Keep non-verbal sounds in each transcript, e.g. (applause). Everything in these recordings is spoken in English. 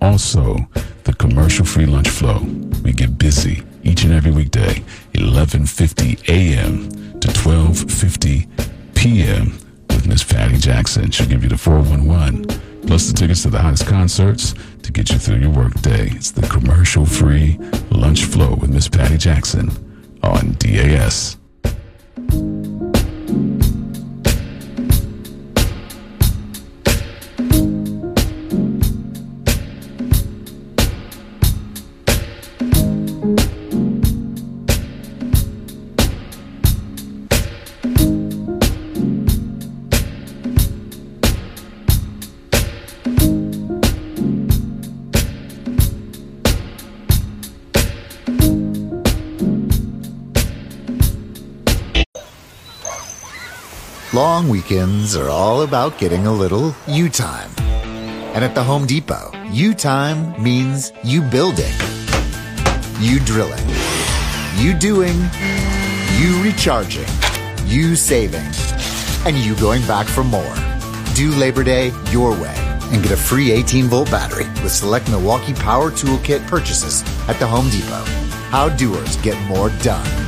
Also, the commercial-free lunch flow. We get busy each and every weekday, 11:50 a.m. to 12:50 p.m. with Miss Patty Jackson. She'll give you the 411 plus the tickets to the hottest concerts to get you through your workday. It's the commercial-free lunch flow with Miss Patty Jackson on DAS. Long weekends are all about getting a little you time. And at the Home Depot, you time means you building, you drilling, you doing, you recharging, you saving, and you going back for more. Do Labor Day your way and get a free 18 volt battery with select Milwaukee Power Toolkit purchases at the Home Depot. How doers get more done.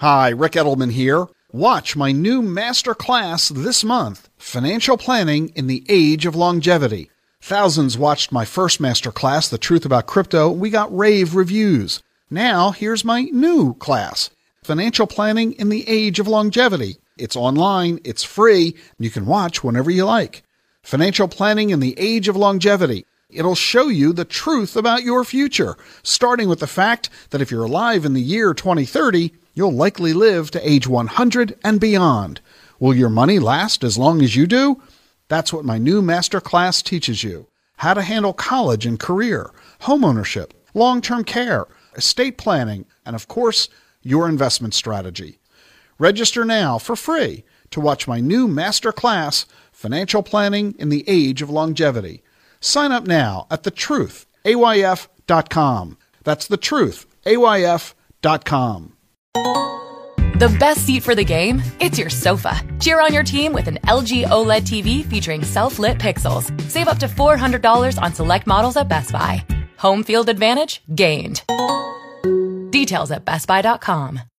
Hi, Rick Edelman here. Watch my new master class this month, Financial Planning in the Age of Longevity. Thousands watched my first master class, The Truth About Crypto. We got rave reviews. Now, here's my new class, Financial Planning in the Age of Longevity. It's online, it's free, and you can watch whenever you like. Financial Planning in the Age of Longevity. It'll show you the truth about your future, starting with the fact that if you're alive in the year 2030, you'll likely live to age 100 and beyond. Will your money last as long as you do? That's what my new master class teaches you. How to handle college and career, homeownership, long-term care, estate planning, and of course, your investment strategy. Register now for free to watch my new master class, Financial Planning in the Age of Longevity. Sign up now at thetruthayf.com. That's thetruthayf.com. The best seat for the game? It's your sofa. Cheer on your team with an LG OLED TV featuring self lit pixels. Save up to $400 on select models at Best Buy. Home field advantage gained. Details at BestBuy.com.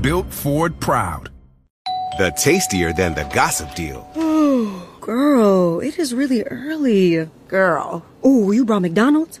built Ford proud. The tastier than the gossip deal. Oh, girl, it is really early. Girl. Oh, you brought McDonald's?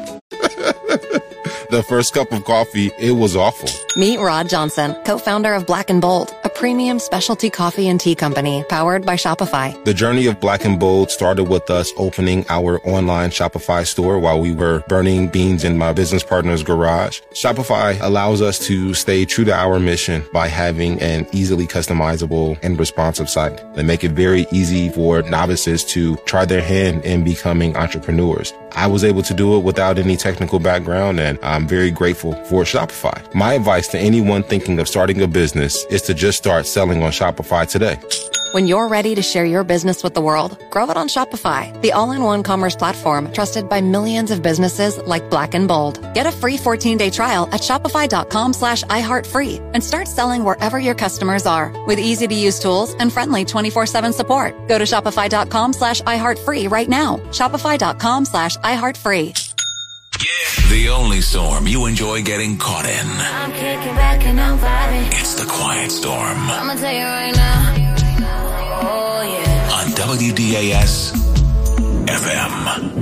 The first cup of coffee, it was awful. Meet Rod Johnson, co-founder of Black and Bold, a premium specialty coffee and tea company powered by Shopify. The journey of Black and Bold started with us opening our online Shopify store while we were burning beans in my business partner's garage. Shopify allows us to stay true to our mission by having an easily customizable and responsive site. They make it very easy for novices to try their hand in becoming entrepreneurs. I was able to do it without any technical background and I'm very grateful for Shopify. My advice to anyone thinking of starting a business is to just start selling on Shopify today. When you're ready to share your business with the world, grow it on Shopify, the all-in-one commerce platform trusted by millions of businesses like Black and Bold. Get a free 14-day trial at shopify.com slash iHeartFree and start selling wherever your customers are with easy-to-use tools and friendly 24-7 support. Go to shopify.com slash iHeartFree right now. Shopify.com slash iHeartFree. The only storm you enjoy getting caught in. I'm kicking back and I'm vibing. It's the quiet storm. I'ma tell you right now. WDAS FM.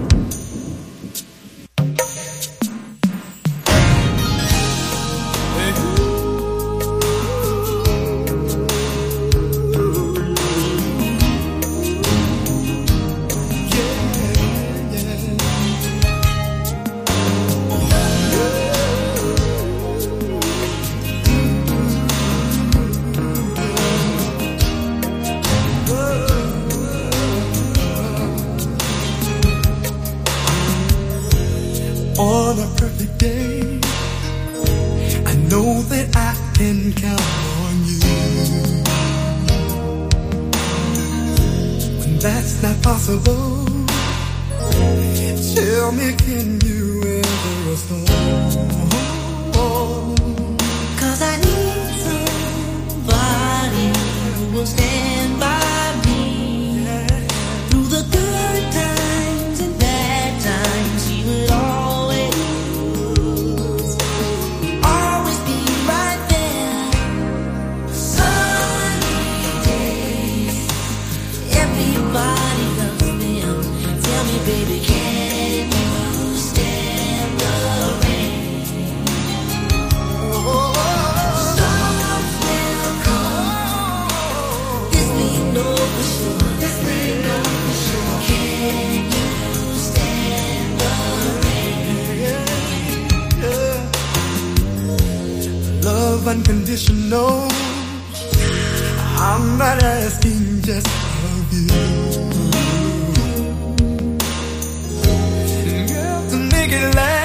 That's not possible, tell me, can you ever restore? Cause I need somebody who will stand unconditional. I'm not asking just of you. Girl, to make it last,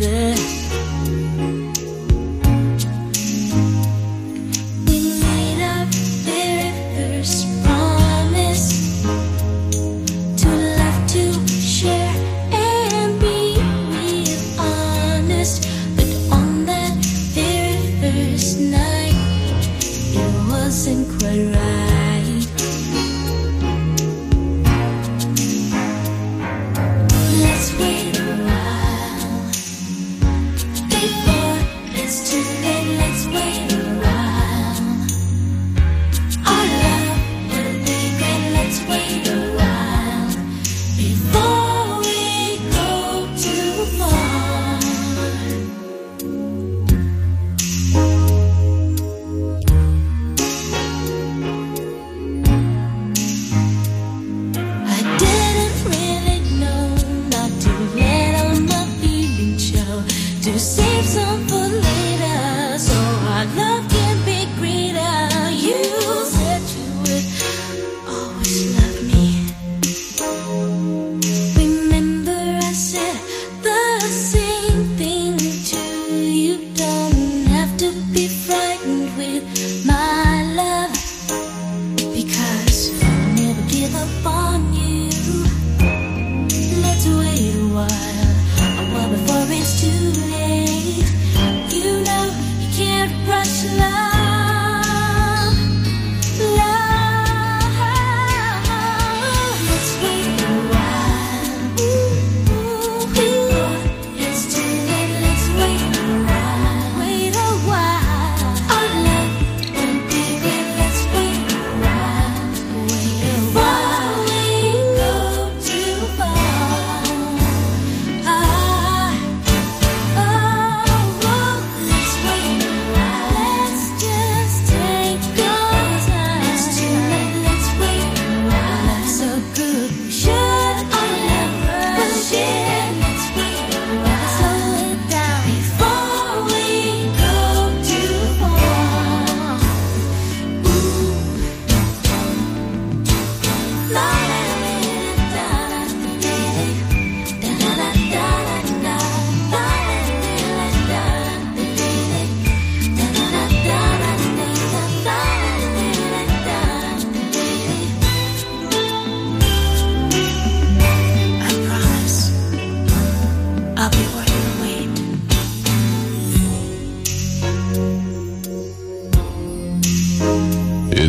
this.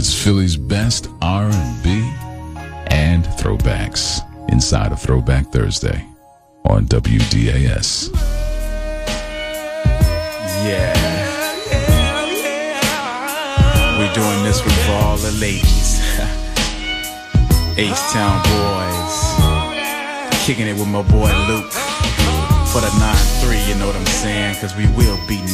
It's Philly's best R&B and throwbacks inside of Throwback Thursday on WDAS. Yeah. We're doing this one for all the ladies. (laughs) Ace Town boys. Kicking it with my boy Luke. For the 9-3, you know what I'm saying? Cause we will be